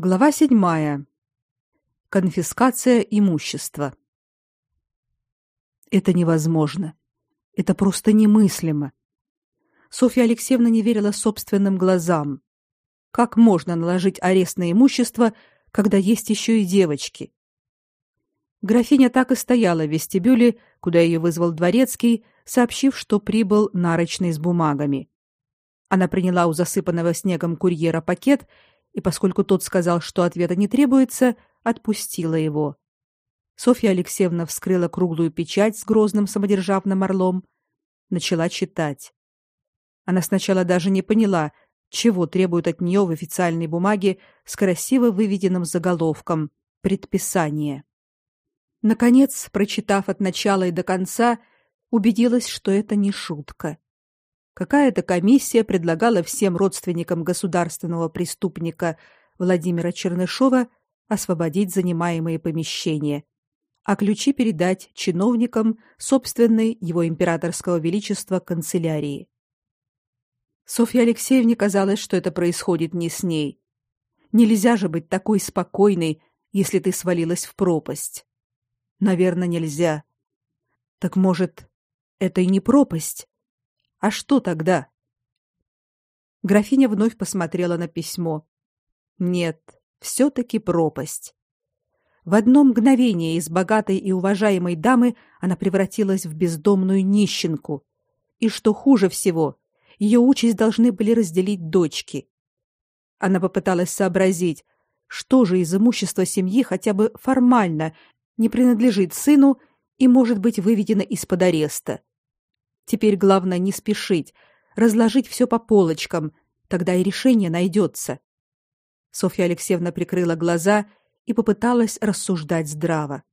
Глава седьмая. Конфискация имущества. Это невозможно. Это просто немыслимо. Софья Алексеевна не верила собственным глазам. Как можно наложить арест на имущество, когда есть еще и девочки? Графиня так и стояла в вестибюле, куда ее вызвал дворецкий, сообщив, что прибыл нарочный с бумагами. Она приняла у засыпанного снегом курьера пакет и, поскольку тот сказал, что ответа не требуется, отпустила его. Софья Алексеевна вскрыла круглую печать с грозным самодержавным орлом, начала читать. Она сначала даже не поняла, чего требуют от нее в официальной бумаге с красиво выведенным заголовком «Предписание». Наконец, прочитав от начала и до конца, убедилась, что это не шутка. Какая-то комиссия предлагала всем родственникам государственного преступника Владимира Чернышова освободить занимаемые помещения, а ключи передать чиновникам собственной его императорского величества канцелярии. Софье Алексеевне казалось, что это происходит не с ней. Нельзя же быть такой спокойной, если ты свалилась в пропасть. Наверное, нельзя. Так может, это и не пропасть, а что тогда? Графиня вновь посмотрела на письмо. Нет, все таки пропасть. В одно мгновение из богатой и уважаемой дамы она превратилась в бездомную нищенку. И что хуже всего, ее участь должны были разделить дочки. Она попыталась сообразить, что же из имущества семьи хотя бы формально не принадлежит сыну и может быть выведено из-под ареста. Теперь главное не спешить, разложить все по полочкам, тогда и решение найдется. Софья Алексеевна прикрыла глаза и попыталась рассуждать здраво.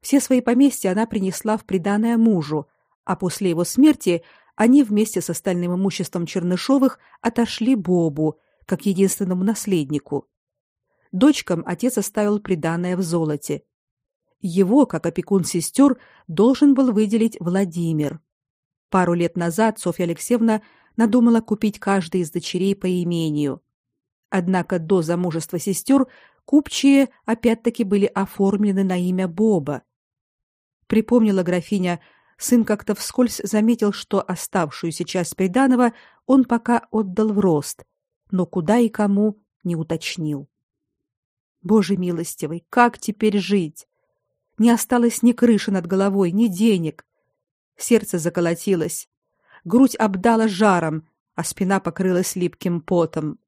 Все свои поместья она принесла в приданое мужу, а после его смерти они вместе с остальным имуществом Чернышовых отошли Бобу, как единственному наследнику. Дочкам отец оставил приданое в золоте. Его, как опекун сестер, должен был выделить Владимир. Пару лет назад Софья Алексеевна надумала купить каждой из дочерей по имению. Однако до замужества сестер купчие опять-таки были оформлены на имя Боба. Припомнила графиня, сын как-то вскользь заметил, что оставшуюся часть приданого он пока отдал в рост, но куда и кому не уточнил. Боже милостивый, как теперь жить? Не осталось ни крыши над головой, ни денег. Сердце заколотилось, грудь обдала жаром, а спина покрылась липким потом.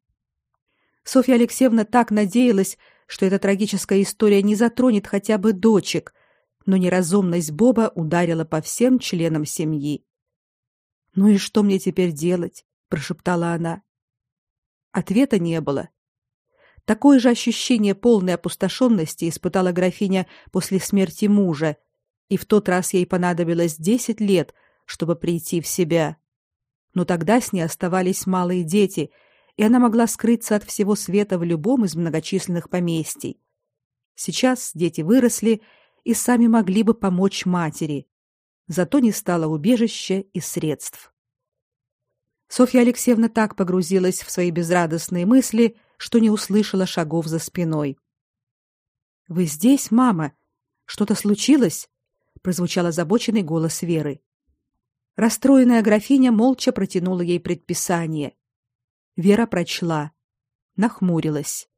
Софья Алексеевна так надеялась, что эта трагическая история не затронет хотя бы дочек, но неразумность Боба ударила по всем членам семьи. Ну и что мне теперь делать, прошептала она. Ответа не было. Такое же ощущение полной опустошенности испытала графиня после смерти мужа, и в тот раз ей понадобилось десять лет, чтобы прийти в себя. Но тогда с ней оставались малые дети, и она могла скрыться от всего света в любом из многочисленных поместий. Сейчас дети выросли и сами могли бы помочь матери. Зато не стало убежища и средств. Софья Алексеевна так погрузилась в свои безрадостные мысли, что не услышала шагов за спиной. Вы здесь, мама? Что-то случилось? Прозвучал озабоченный голос Веры. Расстроенная графиня молча протянула ей предписание. Вера прочла, нахмурилась,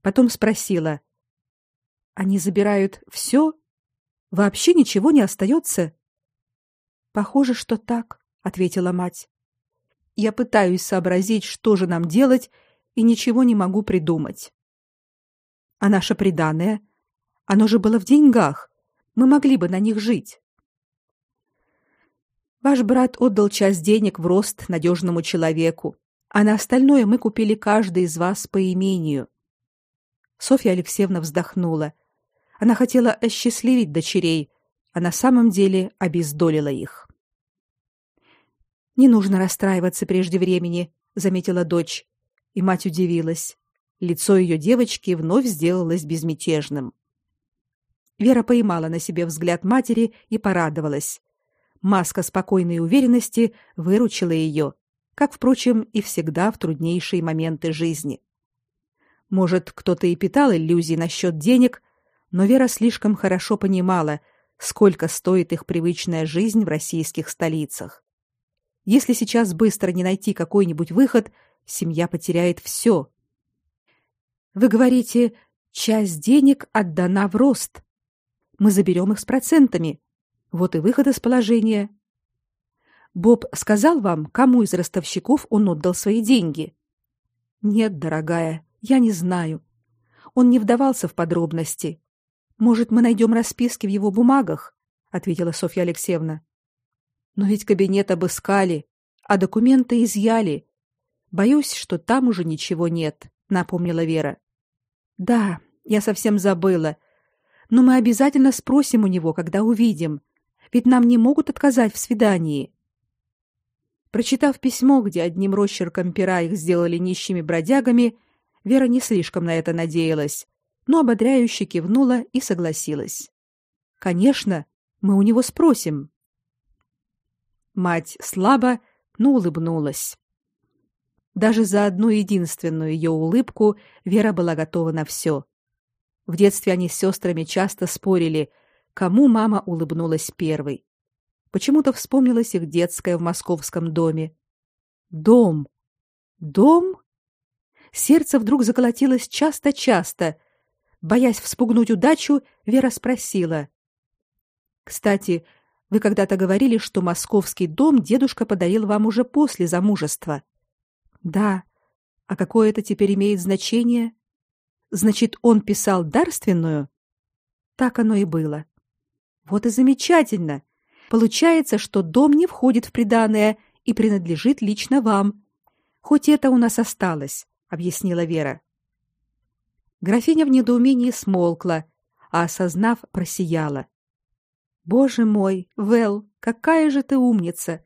потом спросила: "Они забирают все? Вообще ничего не остается?» Похоже, что так, ответила мать. Я пытаюсь сообразить, что же нам делать, и ничего не могу придумать. А наше приданое, оно же было в деньгах мы могли бы на них жить. Ваш брат отдал часть денег в рост надежному человеку, а на остальное мы купили каждый из вас по имению. Софья Алексеевна вздохнула. Она хотела осчастливить дочерей, а на самом деле обездолила их. Не нужно расстраиваться прежде времени, заметила дочь, и мать удивилась. Лицо ее девочки вновь сделалось безмятежным. Вера поймала на себе взгляд матери и порадовалась. Маска спокойной уверенности выручила ее, как впрочем и всегда в труднейшие моменты жизни. Может, кто-то и питал иллюзии насчет денег, но Вера слишком хорошо понимала, сколько стоит их привычная жизнь в российских столицах. Если сейчас быстро не найти какой-нибудь выход, семья потеряет все. Вы говорите, часть денег отдана в рост. Мы заберем их с процентами. Вот и выход из положения. Боб сказал вам, кому из ростовщиков он отдал свои деньги? Нет, дорогая, я не знаю. Он не вдавался в подробности. Может, мы найдем расписки в его бумагах, ответила Софья Алексеевна. Но ведь кабинет обыскали, а документы изъяли. Боюсь, что там уже ничего нет, напомнила Вера. Да, я совсем забыла. Но мы обязательно спросим у него, когда увидим. Ведь нам не могут отказать в свидании. Прочитав письмо, где одним росчерком пера их сделали нищими бродягами, Вера не слишком на это надеялась, но ободряюще кивнула и согласилась. Конечно, мы у него спросим. Мать слабо, но улыбнулась. Даже за одну единственную ее улыбку Вера была готова на все. В детстве они с сестрами часто спорили, кому мама улыбнулась первой. Почему-то вспомнилась их детская в московском доме. Дом. Дом? Сердце вдруг заколотилось часто-часто. Боясь вспугнуть удачу, Вера спросила: "Кстати, вы когда-то говорили, что московский дом дедушка подарил вам уже после замужества?" "Да. А какое это теперь имеет значение?" Значит, он писал дарственную? Так оно и было. Вот и замечательно. Получается, что дом не входит в приданое и принадлежит лично вам. Хоть это у нас осталось, объяснила Вера. Графиня в недоумении смолкла, а осознав, просияла. Боже мой, Вэл, какая же ты умница.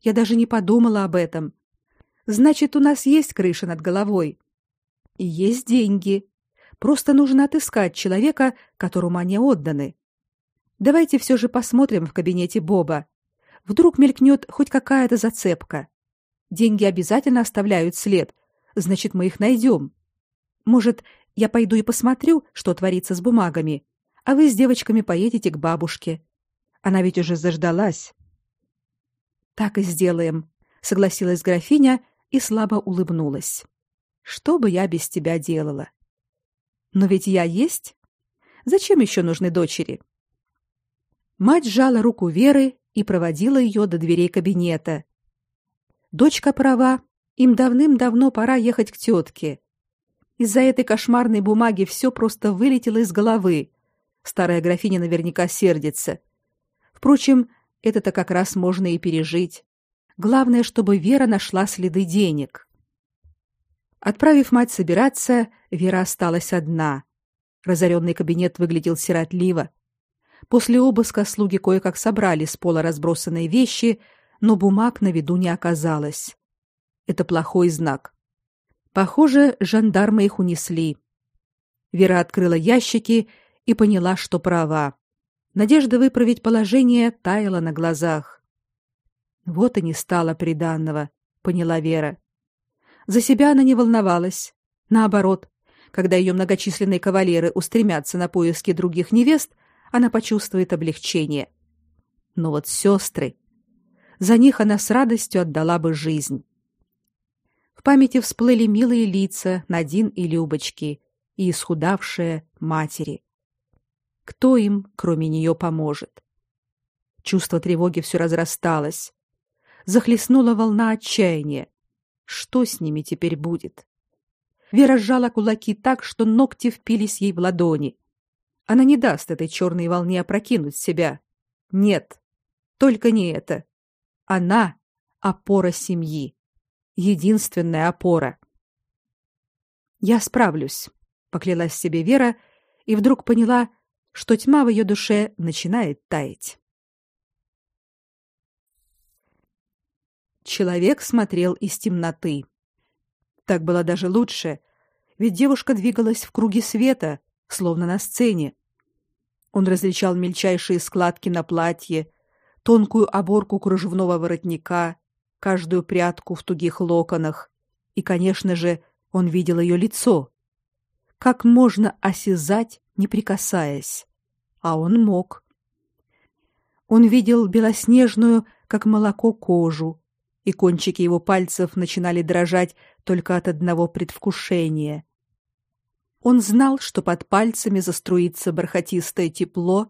Я даже не подумала об этом. Значит, у нас есть крыша над головой. И есть деньги. Просто нужно отыскать человека, которому они отданы. Давайте все же посмотрим в кабинете Боба. Вдруг мелькнет хоть какая-то зацепка. Деньги обязательно оставляют след, значит, мы их найдем. Может, я пойду и посмотрю, что творится с бумагами, а вы с девочками поедете к бабушке. Она ведь уже заждалась. Так и сделаем, согласилась графиня и слабо улыбнулась. Что бы я без тебя делала? Но ведь я есть. Зачем еще нужны дочери? Мать сжала руку Веры и проводила ее до дверей кабинета. Дочка права, им давным-давно пора ехать к тетке. Из-за этой кошмарной бумаги все просто вылетело из головы. Старая графиня наверняка сердится. Впрочем, это-то как раз можно и пережить. Главное, чтобы Вера нашла следы денег. Отправив мать собираться, Вера осталась одна. Разоренный кабинет выглядел сиротливо. После обыска слуги кое-как собрали с пола разбросанные вещи, но бумаг на виду не оказалось. Это плохой знак. Похоже, жандармы их унесли. Вера открыла ящики и поняла, что права. Надежда выправить положение таяла на глазах. Вот и не стало приданного, поняла Вера. За себя она не волновалась. Наоборот, когда ее многочисленные кавалеры устремятся на поиски других невест, она почувствует облегчение. Но вот сестры... За них она с радостью отдала бы жизнь. В памяти всплыли милые лица Надин и Любочки и исхудавшие матери. Кто им, кроме нее, поможет? Чувство тревоги все разрасталось. Захлестнула волна отчаяния. Что с ними теперь будет? Вера сжала кулаки так, что ногти впились ей в ладони. Она не даст этой черной волне опрокинуть себя. Нет, только не это. Она — опора семьи. Единственная опора. «Я справлюсь», — поклялась себе Вера и вдруг поняла, что тьма в ее душе начинает таять. Человек смотрел из темноты. Так было даже лучше, ведь девушка двигалась в круге света, словно на сцене. Он различал мельчайшие складки на платье, тонкую оборку кружевного воротника, каждую прядку в тугих локонах, и, конечно же, он видел ее лицо. как можно осязать, не прикасаясь? А он мог. Он видел белоснежную, как молоко, кожу, и кончики его пальцев начинали дрожать только от одного предвкушения. Он знал, что под пальцами заструится бархатистое тепло,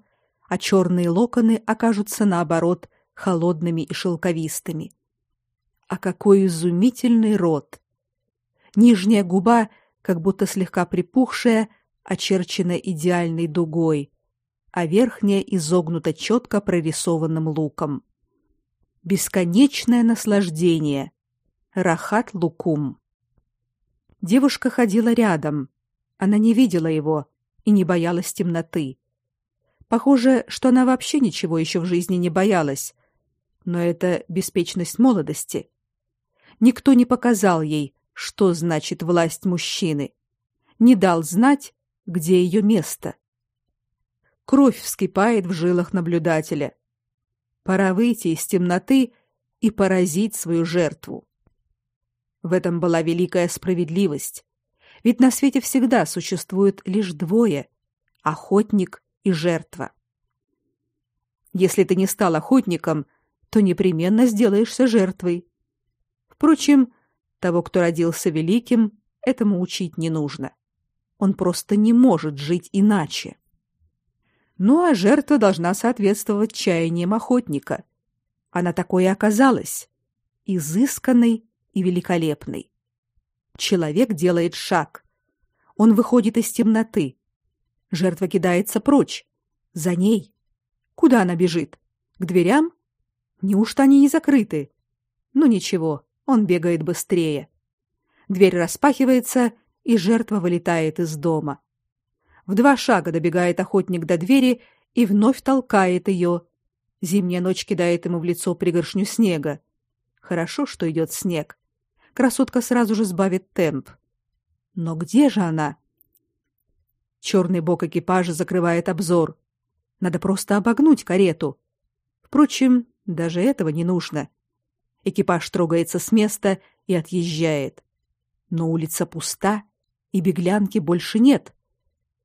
а черные локоны окажутся наоборот холодными и шелковистыми. А какой изумительный рот! Нижняя губа, как будто слегка припухшая, очерчена идеальной дугой, а верхняя изогнута четко прорисованным луком. Бесконечное наслаждение. Рахат лукум. Девушка ходила рядом. Она не видела его и не боялась темноты. Похоже, что она вообще ничего еще в жизни не боялась. Но это беспечность молодости. Никто не показал ей, что значит власть мужчины. Не дал знать, где ее место. Кровь вскипает в жилах наблюдателя. Пора выйти из темноты и поразить свою жертву. В этом была великая справедливость. Ведь на свете всегда существует лишь двое — охотник и жертва. Если ты не стал охотником, то непременно сделаешься жертвой. Впрочем, того, кто родился великим, этому учить не нужно. Он просто не может жить иначе. Ну а жертва должна соответствовать чаяниям охотника. Она такой и оказалась, изысканной и великолепной. Человек делает шаг. Он выходит из темноты. Жертва кидается прочь. За ней. Куда она бежит? К дверям? Неужто они не закрыты? Ну ничего, он бегает быстрее. Дверь распахивается, и жертва вылетает из дома. В два шага добегает охотник до двери и вновь толкает ее. Зимняя ночь кидает ему в лицо пригоршню снега. Хорошо, что идет снег. Красотка сразу же сбавит темп. Но где же она? Черный бок экипажа закрывает обзор. Надо просто обогнуть карету. Впрочем, даже этого не нужно. Экипаж трогается с места и отъезжает. Но улица пуста, и беглянки больше нет.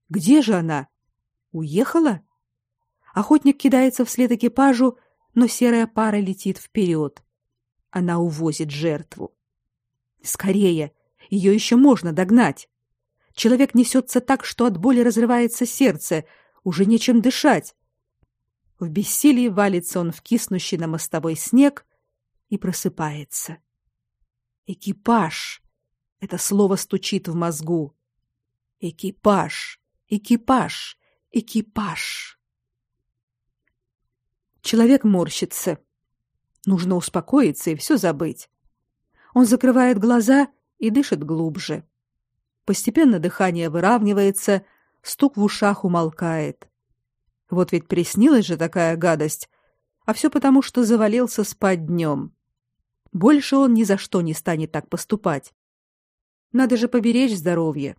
Где же она? Уехала? Охотник кидается вслед экипажу, но серая пара летит вперед. Она увозит жертву. Скорее, ее еще можно догнать. Человек несется так, что от боли разрывается сердце, уже нечем дышать. В бессилии валится он в киснущий на мостовой снег и просыпается. Экипаж. Это слово стучит в мозгу. Экипаж, экипаж, экипаж. Человек морщится. Нужно успокоиться и все забыть. Он закрывает глаза и дышит глубже. Постепенно дыхание выравнивается, стук в ушах умолкает. Вот ведь приснилась же такая гадость, а все потому, что завалился спать днем. Больше он ни за что не станет так поступать. Надо же поберечь здоровье.